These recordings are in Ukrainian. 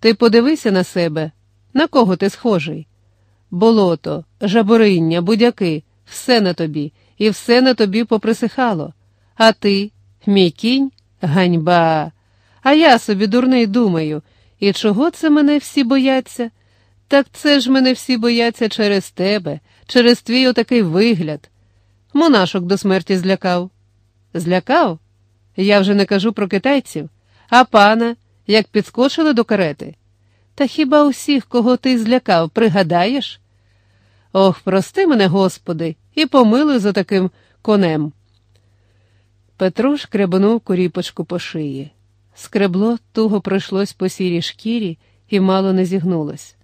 Ти подивися на себе, на кого ти схожий? Болото, жабориння, будяки, все на тобі, і все на тобі поприсихало. А ти, мій кінь, ганьба. А я собі дурний думаю, і чого це мене всі бояться? Так це ж мене всі бояться через тебе, через твій отакий вигляд. Монашок до смерті злякав. Злякав? Я вже не кажу про китайців, а пана, як підскочили до карети. Та хіба усіх, кого ти злякав, пригадаєш? Ох, прости мене, Господи, і помилуй за таким конем. Петро шкребнув куріпочку по шиї. Скребло туго пройшлось по сірій шкірі і мало не зігнулось.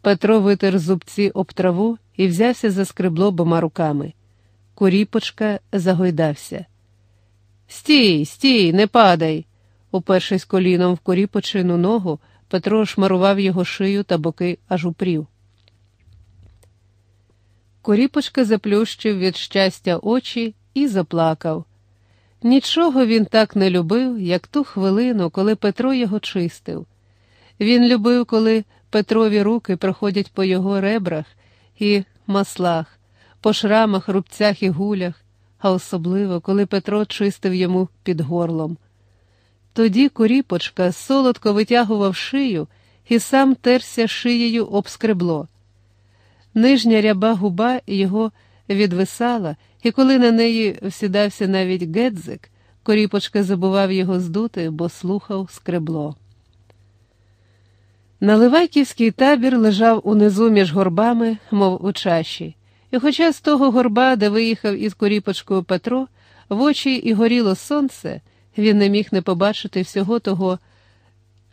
Петро витер зубці об траву і взявся за скребло обома руками. Куріпочка загойдався. Стій, стій, не падай. Упершись коліном в куріпочину ногу, Петро шмарував його шию та боки аж упрів. Куріпочка заплющив від щастя очі і заплакав. Нічого він так не любив, як ту хвилину, коли Петро його чистив. Він любив, коли Петрові руки проходять по його ребрах і маслах, по шрамах, рубцях і гулях, а особливо, коли Петро чистив йому під горлом. Тоді куріпочка солодко витягував шию і сам терся шиєю об скребло. Нижня ряба губа його відвисала, і коли на неї всідався навіть гедзик, коріпочка забував його здути, бо слухав скребло. Наливайківський табір лежав унизу між горбами, мов у чаші, і, хоча з того горба, де виїхав із коріпочкою Петро, в очі і горіло сонце, він не міг не побачити всього того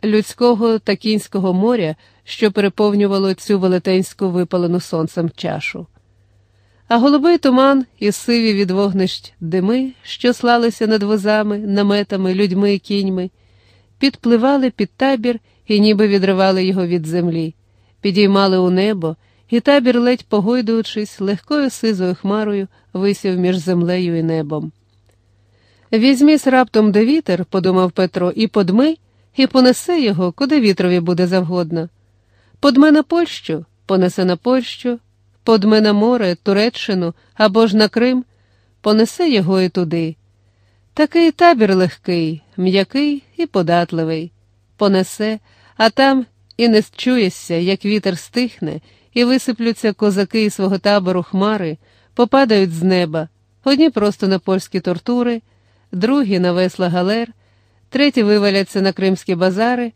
людського та кінського моря, що переповнювало цю велетенську випалену сонцем чашу. А голубий туман і сиві від вогнищ дими, що слалися над возами, наметами, людьми і кіньми, підпливали під табір і ніби відривали його від землі, підіймали у небо, і табір, ледь погойдуючись, легкою сизою хмарою висів між землею і небом. Візьмісь раптом де вітер, подумав Петро, і подми, і понесе його, куди вітрові буде завгодно. Подме на Польщу, понесе на Польщу, подме на море, Туреччину або ж на Крим, понесе його і туди. Такий табір легкий, м'який і податливий, понесе, а там і не чуєшся, як вітер стихне, і висиплються козаки із свого табору хмари, попадають з неба, одні просто на польські тортури, другі на весла галер, треті виваляться на кримські базари,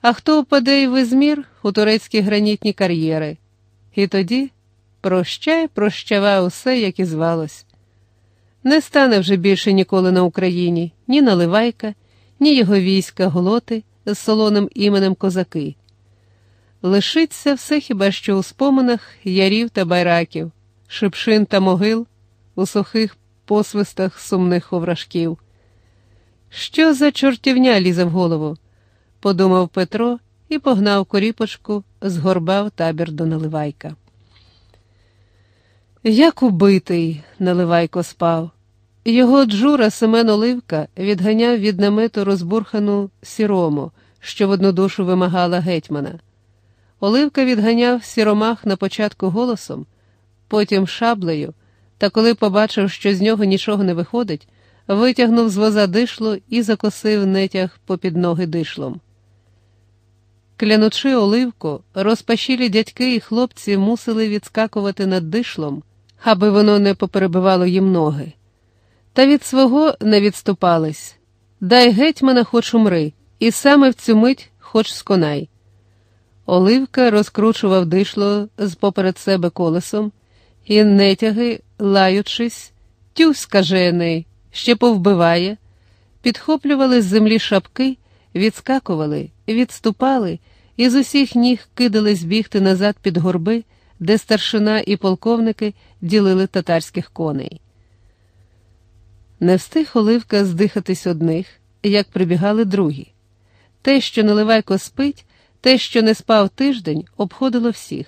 а хто впаде й в Ізмір у турецькі гранітні кар'єри. І тоді прощай, прощавай усе, як і звалось. Не стане вже більше ніколи на Україні ні Наливайка, ні його війська голоти з солоним іменем козаки. Лишиться все хіба що у споминах ярів та байраків, шипшин та могил, у сухих посвистах сумних овражків. Що за чортівня лізе в голову? подумав Петро і погнав коріпочку, згорбав табір до Наливайка. Як убитий, Наливайко спав. Його джура Семен Оливка відганяв від намету розбурхану сірому, що в одну душу вимагала гетьмана. Оливка відганяв сіромах на початку голосом, потім шаблею, та коли побачив, що з нього нічого не виходить, витягнув з воза дишло і закосив нетяг попід ноги дишлом. Клянучи оливку, розпашілі дядьки і хлопці мусили відскакувати над дишлом, аби воно не поперебивало їм ноги. Та від свого не відступались. Дай гетьмана, хоч умри, і саме в цю мить хоч сконай. Оливка розкручував дишло з поперед себе колесом, і нетяги, лаючись, тю скажений, ще повбиває, підхоплювали з землі шапки, відскакували, відступали і з усіх ніг кидались бігти назад під горби, де старшина і полковники ділили татарських коней. Не встиг Оливка здихатись одних, як прибігали другі. Те, що Наливайко спить, те, що не спав тиждень, обходило всіх.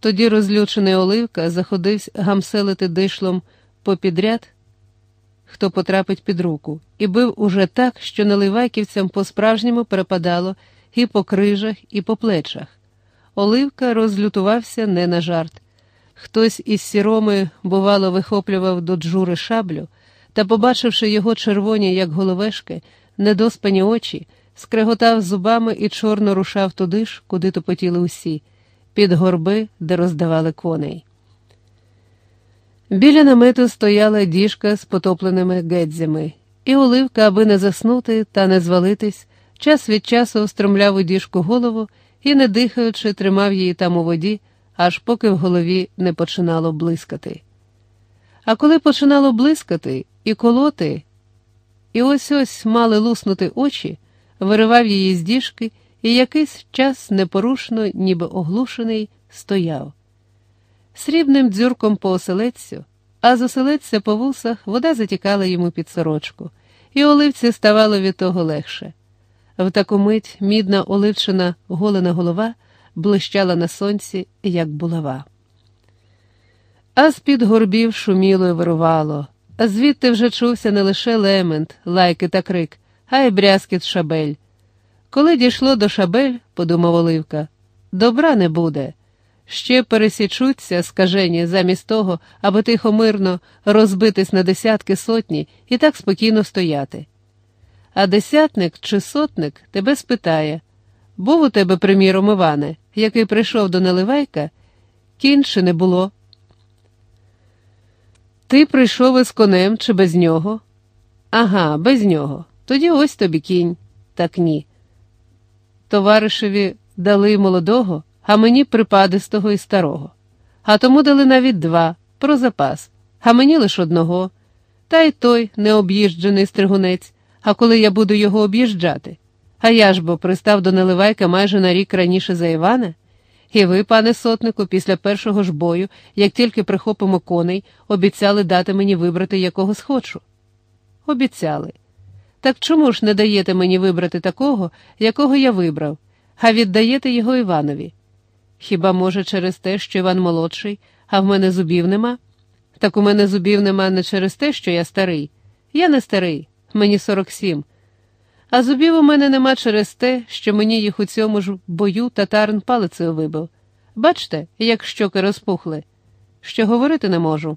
Тоді розлючений Оливка заходився гамселити дишлом попідряд, хто потрапить під руку, і бив уже так, що наливайківцям по-справжньому перепадало і по крижах, і по плечах. Оливка розлютувався не на жарт. Хтось із сіроми, бувало, вихоплював до джури шаблю, та, побачивши його червоні, як головешки, недоспані очі, скреготав зубами і чорно рушав туди ж, куди топотіли усі, під горби, де роздавали коней. Біля намету стояла діжка з потопленими гедзями, і оливка, аби не заснути та не звалитись, час від часу встромляв у діжку голову і, не дихаючи, тримав її там у воді, аж поки в голові не починало блискати. А коли починало блискати і колоти, і ось ось мали луснути очі, виривав її з діжки і якийсь час непорушно, ніби оглушений, стояв. Срібним дзюрком по оселедцю, а з оселедця по вусах вода затікала йому під сорочку, і оливці ставало від того легше. В таку мить мідна оливчина голена голова блищала на сонці, як булава. А з-під горбів шуміло й вирувало, а звідти вже чувся не лише лемент, лайки та крик, а й брязкіт шабель. Коли дійшло до шабель, подумав Оливка, добра не буде. Ще пересічуться скажені замість того, аби тихо мирно розбитись на десятки сотні і так спокійно стояти. А десятник чи сотник тебе спитає був у тебе, приміром, Іване, який прийшов до Наливайка, кінь чи не було. Ти прийшов із конем чи без нього? Ага, без нього. Тоді ось тобі кінь. Так ні. Товаришеві дали молодого, а мені припадистого і старого. А тому дали навіть два про запас, а мені лише одного. Та й той необ'їжджений стригунець, а коли я буду його об'їжджати. А я ж бо пристав до Наливайка майже на рік раніше за Івана. І ви, пане сотнику, після першого ж бою, як тільки прихопимо коней, обіцяли дати мені вибрати якого схочу. Обіцяли. Так чому ж не даєте мені вибрати такого, якого я вибрав, а віддаєте його Іванові? Хіба, може, через те, що Іван молодший, а в мене зубів нема? Так у мене зубів нема не через те, що я старий. Я не старий, мені 47. А зубів у мене нема через те, що мені їх у цьому ж бою татарин палицею вибив. Бачте, як щоки розпухли, що говорити не можу.